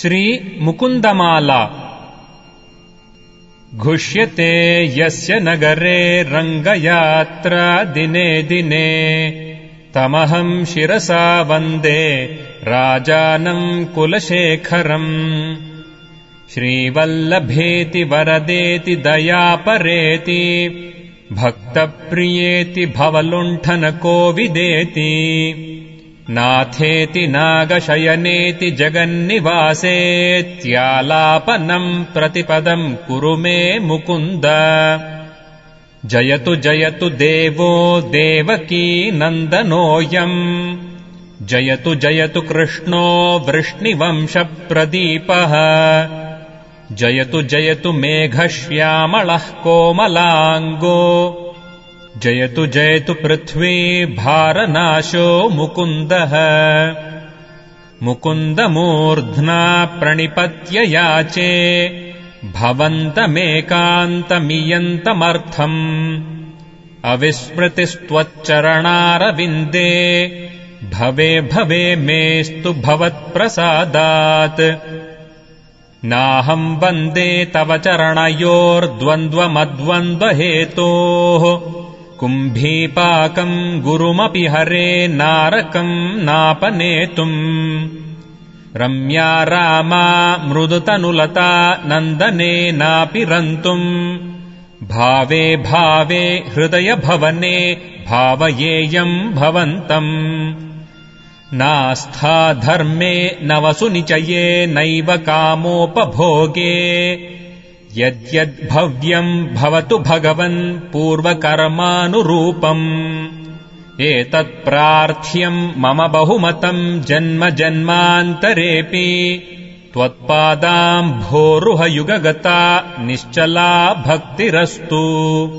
श्रीमुकुन्दमाला घुष्यते यस्य नगरे रङ्गयात्रा दिने दिने। तमहम् शिरसा वन्दे राजानम् कुलशेखरम्। श्रीवल्लभेति वरदेति दयापरेति भक्तप्रियेति भवलुण्ठनकोविदेति नाथेति नागशयनेति जगन्निवासेत्यालापनम् प्रतिपदम् कुरु मे मुकुन्द। जयतु जयतु देवो देवकी नन्दनोऽयम्। जयतु जयतु कृष्णो वृष्णिवंशप्रदीपः। जयतु जयतु मेघश्यामलः कोमलाङ्गो जयतु जयतु पृथ्वी भारनाशो मुकुन्दः। मुकुन्दमूर्ध्ना प्रणिपत्य याचे भवन्तमेकान्तमियन्तमर्थम्। अविस्मृतिस्त्वच्चरणारविन्दे भवे भवे मेस्तु भवत्प्रसादात्। नाहम् वन्दे तव चरणयोर्द्वन्द्वमद्वन्द्वहेतोः कुम्भीपाकम् गुरुमपि हरे नारकम् नापनेतुम्। रम्या रामा मृदुतनुलता नन्दनेनापि रन्तुम् भावे भावे हृदयभवने भावयेयम् भवन्तम्। नास्था धर्मे न वसुनिचये नैव कामोपभोगे यद्यद्भव्यम् भवतु भगवन् पूर्वकर्मानुरूपम्। एतत्प्रार्थ्यम् मम बहुमतम् जन्म जन्मान्तरेऽपि। त्वत्पादाम्भोरुहयुगगता निश्चला भक्तिरस्तु।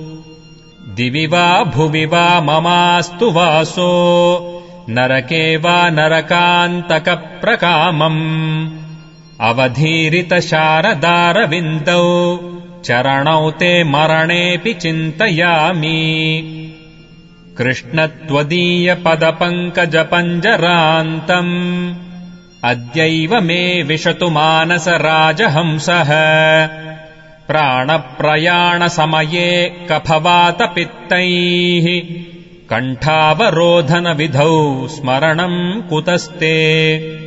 दिवि वा भुवि वा ममास्तु वासो। नरके वा नरकान्तकप्रकामम् अवधीरितशारदारविन्दौ। चरणौ ते मरणेऽपि चिन्तयामि। कृष्णत्वदीयपदपङ्कजपञ्जरान्तम्। अद्यैव मे विशतु मानसराजहंसः प्राणप्रयाणसमये कफवातपित्तैः। कण्ठावरोधनविधौ स्मरणम् कुतस्ते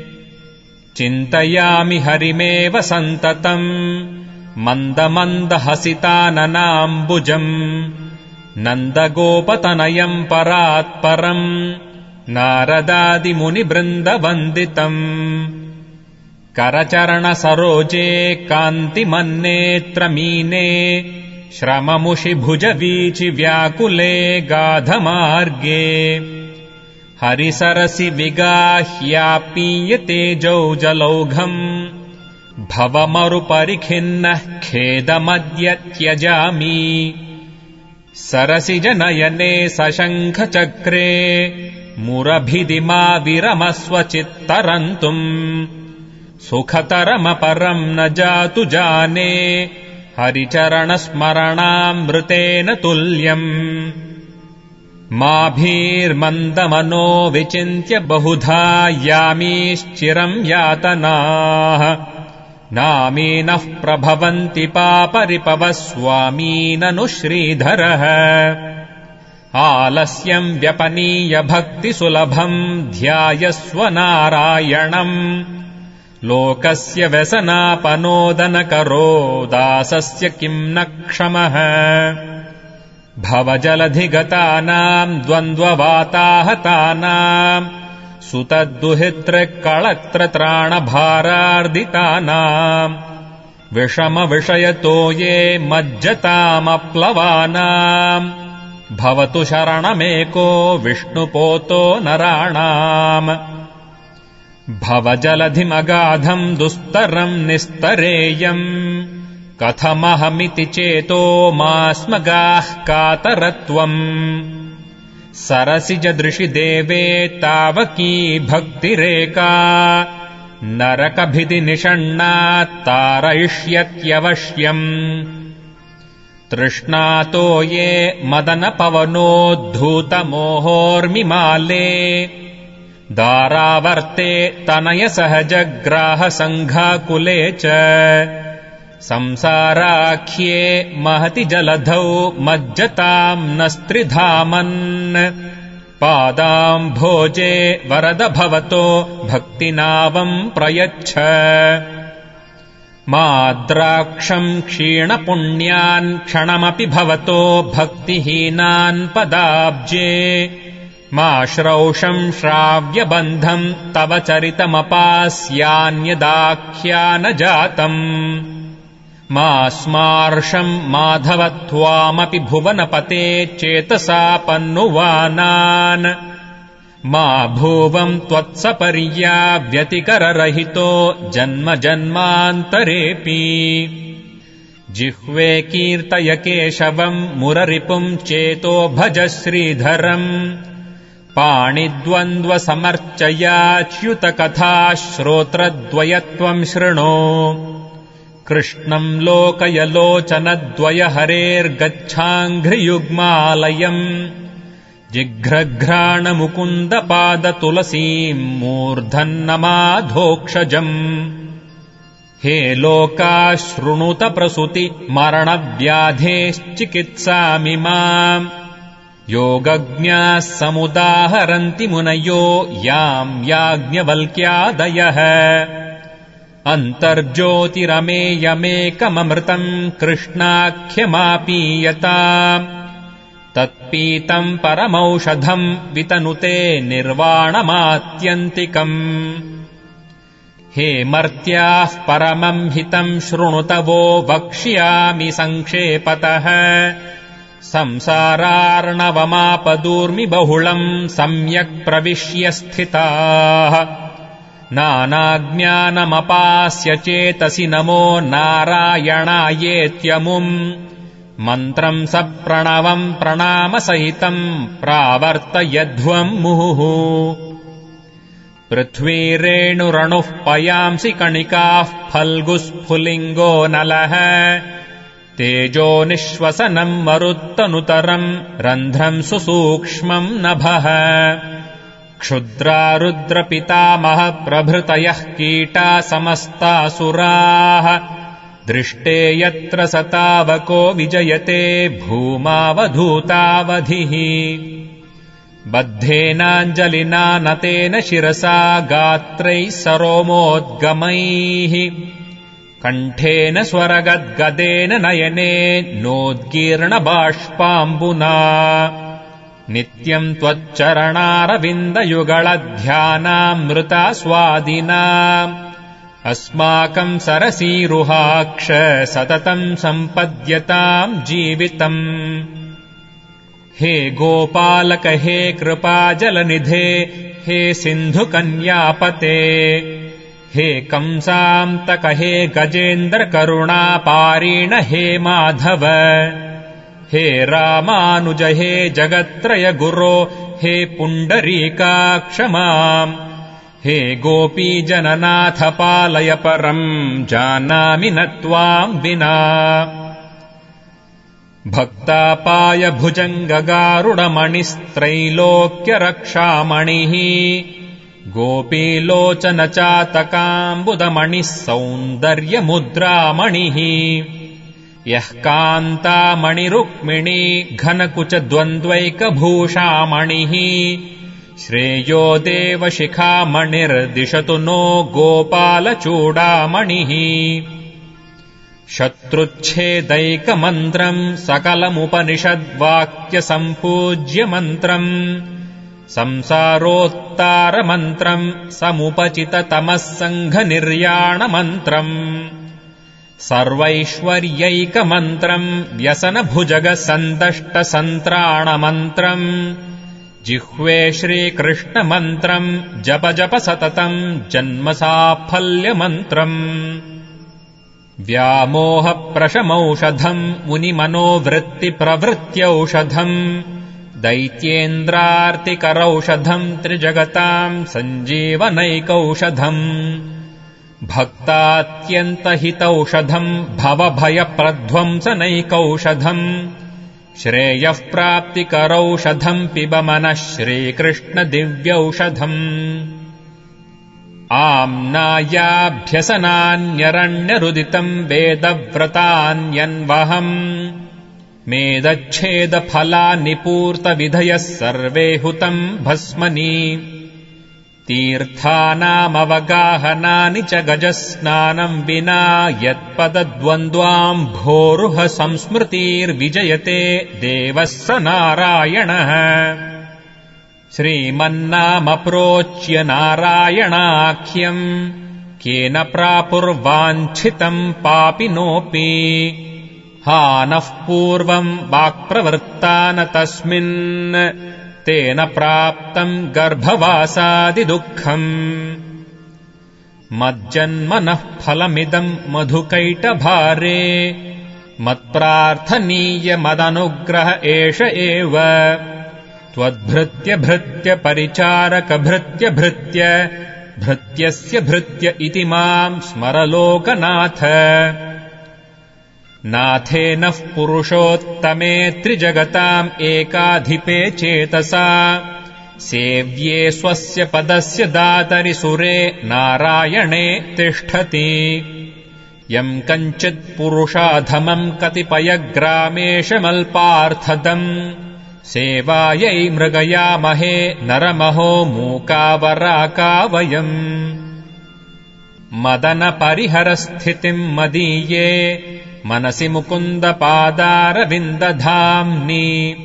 चिन्तयामि हरिमेव सन्ततम्। मन्दमन्दहसिताननाम्बुजम्। नन्दगोपतनयम् परात्परम्। नारदादिमुनिबृन्दवन्दितम् करचरणसरोजे कान्तिमन्नेत्रमीने। श्रममुषिभुजवीचि व्याकुले गाधमार्गे हरिसरसि विगाह्यापीयतेजौ जलौघम् भवमरुपरिखिन्नः खेदमद्य त्यजामि सरसिजनयने सशङ्खचक्रे मुरभिदिमा विरमस्वचित्तरन्तुम् सुखतरमपरम् न जातु जाने हरिचरणस्मरणामृतेन तुल्यम् माभीर्मन्दमनो विचिन्त्य बहुधा यामीश्चिरम् यातनाः। नामीनः प्रभवन्ति पापरिपवः स्वामी ननु श्रीधरः आलस्यम् व्यपनीय भक्तिसुलभम् ध्यायस्वनारायणम् लोकस्य व्यसनापनोदनकरो दासस्य किम् न क्षमः भवजलधिगतानाम् द्वन्द्ववाताहतानाम् सुतद्दुहितृक्कळत्रत्राणभारार्दितानाम् विषमविषयतो ये मज्जतामप्लवानाम् भवतु शरणमेको विष्णुपोतो नराणाम्। भवजलधिमगाधम् दुस्तरम् निस्तरेयम् कथमहमिति चेतो मास्मगाः कातरत्वम्। सरसिजदृशि देवे तावकी भक्तिरेका। नरकभिधि तारयिष्यत्यवश्यम्। तृष्णातो ये मदनपवनोद्धूतमोहोर्मिमाले दारावर्ते तनयसहजग्राहसङ्घाकुले च संसाराख्ये महति जलधौ मज्जताम् न स्त्रिधामन् पादाम् भोजे वरद भवतो भक्तिनावम् प्रयच्छ। माद्राक्षम् क्षीणपुण्यान् क्षणमपि भवतो भक्तिहीनान् पदाब्जे। मा श्रौषम् श्राव्यबन्धम् तव चरितमपास्यान्यदाख्या जातम् मा स्मार्षम् माधव त्वामपि भुवनपते चेतसा पन्नुवानान्। मा भुवम् त्वत्सपर्या व्यतिकररहितो जन्म जन्मान्तरेऽपि जिह्वे कीर्तय केशवम् मुररिपुम् चेतो भज श्रीधरम्। पाणिद्वन्द्वसमर्चयाच्युतकथा श्रोत्रद्वयत्वम् शृणो कृष्णम् लोकयलोचनद्वय हरेर्गच्छाङ्घ्रियुग्मालयम् जिघ्रघ्राणमुकुन्दपादतुलसीम् मूर्धन्नमाधोक्षजम्। हे लोका शृणुत प्रसुति मरणव्याधेश्चिकित्सामि माम्। योगज्ञाः समुदाहरन्ति मुनयो याम् याज्ञवल्क्यादयः अन्तर्ज्योतिरमेयमेकममृतम् कृष्णाख्यमापीयताम् तत्पीतम् परमौषधम् वितनुते निर्वाणमात्यन्तिकम्। हे मर्त्याः परमम् हितम् शृणुत वो वक्ष्यामि सङ्क्षेपतः संसारार्णवमापदूर्मि बहुलम् सम्यक् प्रविश्य स्थिताः नानाज्ञानमपास्य चेतसि नमो नारायणायेत्यमुम्। मन्त्रम् स प्रणवम् प्रणामसहितम् प्रावर्तयध्वम् मुहुः। पृथ्वीरेणुरणुः पयांसि कणिकाः फल्गुस्फुलिङ्गो नलः। तेजो निःश्वसनम् मरुत्तनुतरम् रन्ध्रम् सुसूक्ष्मम् नभः क्षुद्रारुद्रपितामह प्रभृतयः कीटा समस्तासुराः दृष्टे यत्र स तावको विजयते भूमावधूतावधिः। बद्धेनाञ्जलिना नतेन शिरसा गात्रैः सरोमोद्गमैः। कण्ठेन स्वरगद्गदेन नयने नोद्गीर्णबाष्पाम्बुना नित्यम् त्वच्चरणारविन्दयुगळध्यानामृता स्वादिना अस्माकम् सरसीरुहाक्ष सततम् सम्पद्यताम् जीवितम्। हे गोपालक हे कृपाजलनिधे हे सिन्धुकन्यापते हे कंसान्तक हे गजेन्द्रकरुणापारीण हे माधव हे रामानुज हे जगत्त्रय गुरो हे पुण्डरीकाक्षमाम्। हे गोपीजननाथ पालय परम् जानामि न त्वाम् विना। भक्तापाय भुजङ्गगारुडमणिस्त्रैलोक्यरक्षामणिः गोपीलोचनचातकाम्बुदमणिः सौन्दर्यमुद्रामणिः यः कान्तामणिरुक्मिणी घनकुचद्वन्द्वैकभूषामणिः। श्रेयो देवशिखामणिर्दिशतु नो गोपालचूडामणिः। शत्रुच्छेदैकमन्त्रम् सकलमुपनिषद्वाक्यसम्पूज्यमन्त्रम्। संसारोत्तारमन्त्रम् समुपचिततमः सङ्घनिर्याणमन्त्रम् सर्वैश्वर्यैकमन्त्रम् व्यसनभुजगसन्दष्टसन्त्राणमन्त्रम् जिह्वे श्रीकृष्णमन्त्रम् जप जप सततम् जन्मसाफल्यमन्त्रम् व्यामोहप्रशमौषधम् मुनिमनोवृत्तिप्रवृत्त्यौषधम् दैत्येन्द्रार्तिकरौषधम् त्रिजगताम् सञ्जीवनैकौषधम् भक्तात्यन्तहितौषधम् भवभयप्रध्वंसनैकौषधम् श्रेयः प्राप्तिकरौषधम् पिब मनः श्रीकृष्णदिव्यौषधम्। आम्नायाभ्यसनान्यरण्यरुदितम् वेदव्रतान्यन्वहम्। मेदच्छेदफलानिपूर्तविधयः सर्वे हुतम् भस्मनि तीर्थानामवगाहनानि च गजस्नानम् विना यत्पदद्वन्द्वाम्भोरुह संस्मृतिर्विजयते देवः स नारायणः श्रीमन्नामप्रोच्य नारायणाख्यम् केन प्रापुर्वाञ्छितम् पापिनोऽपि। हा नः पूर्वम् वाक्प्रवृत्ता न तस्मिन् तेन प्राप्तम् गर्भवासादिदुःखम्। मज्जन्मनः फलमिदम् मधुकैटभारे मत्प्रार्थनीयमदनुग्रह एष एव। त्वद्भृत्य भृत्य परिचारकभृत्य भृत्य भृत्यस्य भृत्य इति माम् स्मरलोकनाथ नाथेनः पुरुषोत्तमे त्रिजगताम् एकाधिपे चेतसा। सेव्ये स्वस्य पदस्य दातरि सुरे नारायणे तिष्ठति। यम् कञ्चित्पुरुषाधमम् कतिपयग्रामेशमल्पार्थदम्। सेवायै मृगयामहे नरमहो मूकावराका वयम् मदनपरिहरस्थितिम् मदीये मनसि मुकुन्दपादारविन्दधाम्नि।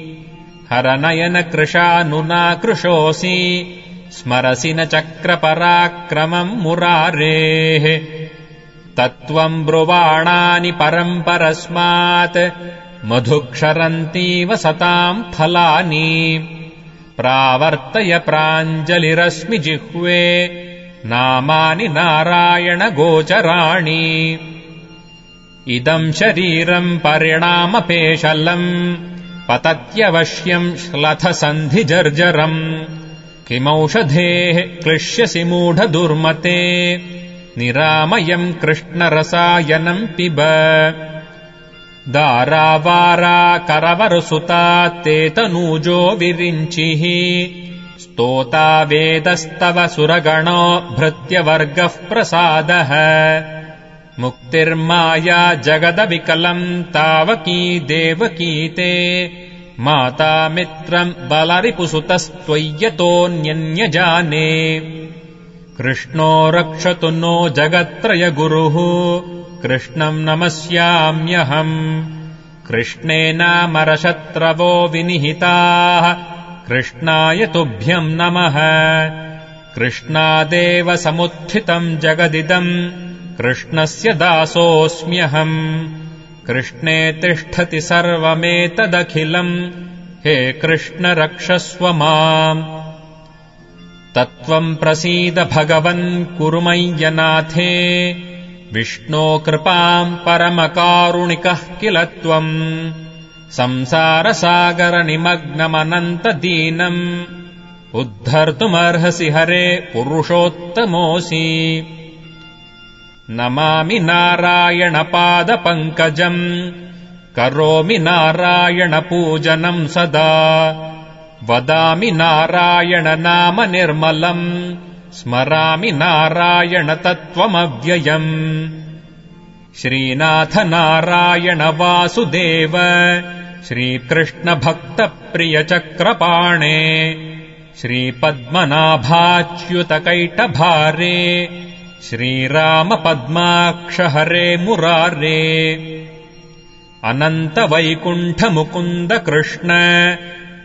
हरनयनकृशानुना कृशोऽसि स्मरसि न चक्रपराक्रमम् मुरारेः। तत्त्वम् ब्रुवाणानि परम् परस्मात् मधुक्षरन्तीव सताम् फलानि। प्रावर्तय प्राञ्जलिरस्मि जिह्वे नामानि नारायणगोचराणि इदम् शरीरम् परिणामपेशलम् पतत्यवश्यम् श्लथसन्धिजर्जरम्। किमौषधेः क्लिश्यसि मूढदुर्मते निरामयम् कृष्णरसायनम् पिब। करवरसुता ते तनूजो विरिञ्चिः स्तोता वेदस्तव सुरगणो भृत्यवर्गः प्रसादः मुक्तिर्माया जगदविकलम् तावकी देवकीते। माता मित्रम् बलरिपुसुतस्त्वय्यतोऽन्यन्यजाने कृष्णो रक्षतु नो जगत्त्रयगुरुः कृष्णम् नमस्याम्यहम्। कृष्णेनामरशत्रवो विनिहिताः। कृष्णाय तुभ्यम् नमः। कृष्णादेव समुत्थितम् जगदिदम् कृष्णस्य दासोऽस्म्यहम्। कृष्णे तिष्ठति सर्वमेतदखिलम्। हे कृष्ण रक्षस्व माम्। तत्त्वम् प्रसीद भगवन् कुरु मय्यनाथे। विष्णो कृपाम् परमकारुणिकः किल त्वम्। संसारसागरनिमग्नमनन्तदीनम् उद्धर्तुमर्हसि हरे पुरुषोत्तमोऽसि नमामि नारायणपादपङ्कजम्। करोमि नारायणपूजनम् सदा। वदामि नारायणनाम निर्मलम् स्मरामि नारायणतत्त्वमव्ययम्। श्रीनाथ नारायण वासुदेव श्रीकृष्णभक्तप्रियचक्रपाणे। श्रीपद्मनाभाच्युतकैटभारे श्रीरामपद्माक्ष हरे मुरारे। अनन्तवैकुण्ठमुकुन्द कृष्ण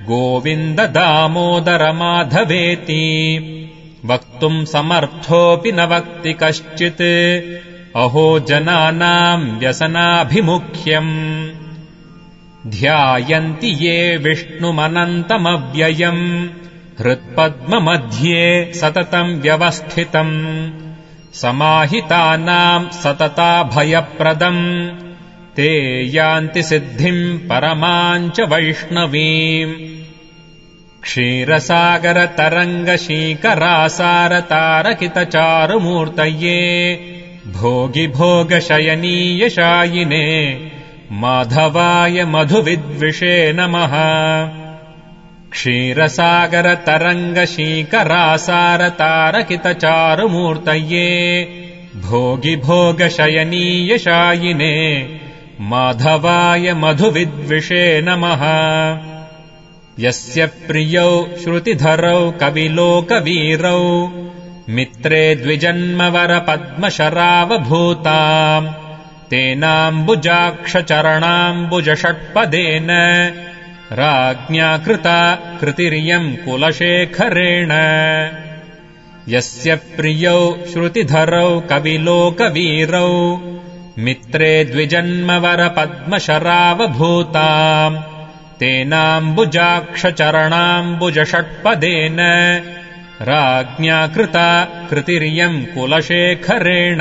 गोविन्द दामोदर माधवेति वक्तुम् समर्थोऽपि न वक्ति कश्चित्। अहो जनानाम् व्यसनाभिमुख्यम्। ध्यायन्ति ये विष्णुमनन्तमव्ययम्। हृत्पद्ममध्ये सततम् व्यवस्थितम् समाहितानाम् सतताभयप्रदम् ते यान्ति सिद्धिम् परमाम् च वैष्णवीम्। क्षीरसागरतरङ्गशीकरासारतारकितचारुमूर्तये भोगिभोगशयनीयशायिने माधवाय मधुविद्विषे नमः क्षीरसागरतरङ्गशीकरासारतारकितचारुमूर्तये। भोगिभोगशयनीयशायिने माधवाय मधुविद्विषे नमः। यस्य प्रियौ श्रुतिधरौ कविलोकवीरौ मित्रे द्विजन्मवरपद्मशरावभूताम् तेनाम्बुजाक्षचरणाम्बुजषट्पदेन राज्ञा कृता कृतिरियम् कुलशेखरेण। यस्य प्रियौ श्रुतिधरौ कविलोकवीरौ मित्रे द्विजन्मवरपद्मशरावभूताम् तेनाम्बुजाक्षचरणाम्बुजषट्पदेन। राज्ञा कृता कृतिरियम् कुलशेखरेण